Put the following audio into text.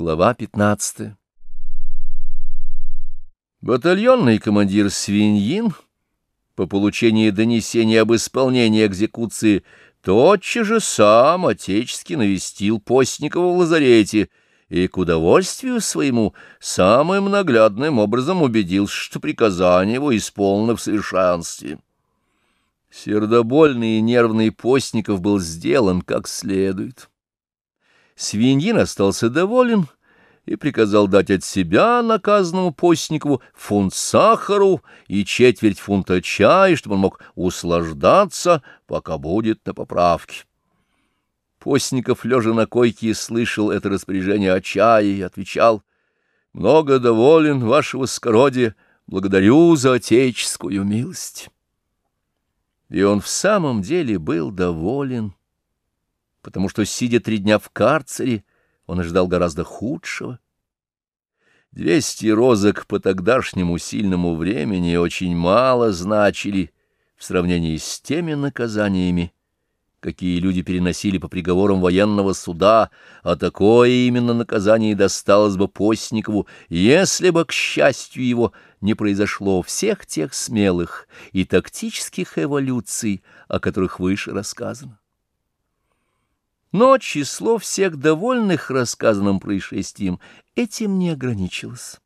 Глава 15 Батальонный командир Свиньин по получении донесения об исполнении экзекуции тотчас же сам отечески навестил Постникова в лазарете и к удовольствию своему самым наглядным образом убедился, что приказание его исполнено в совершенстве. Сердобольный и нервный Постников был сделан как следует. Свиньин остался доволен и приказал дать от себя наказанному постникову фунт сахару и четверть фунта чая, чтобы он мог услаждаться, пока будет на поправке. Постников, лежа на койке, слышал это распоряжение о чае и отвечал, «Много доволен, вашего скородия, благодарю за отеческую милость». И он в самом деле был доволен потому что, сидя три дня в карцере, он ожидал гораздо худшего. Двести розок по тогдашнему сильному времени очень мало значили в сравнении с теми наказаниями, какие люди переносили по приговорам военного суда, а такое именно наказание досталось бы Постникову, если бы, к счастью его, не произошло всех тех смелых и тактических эволюций, о которых выше рассказано. Но число всех довольных рассказанным происшествием этим не ограничилось.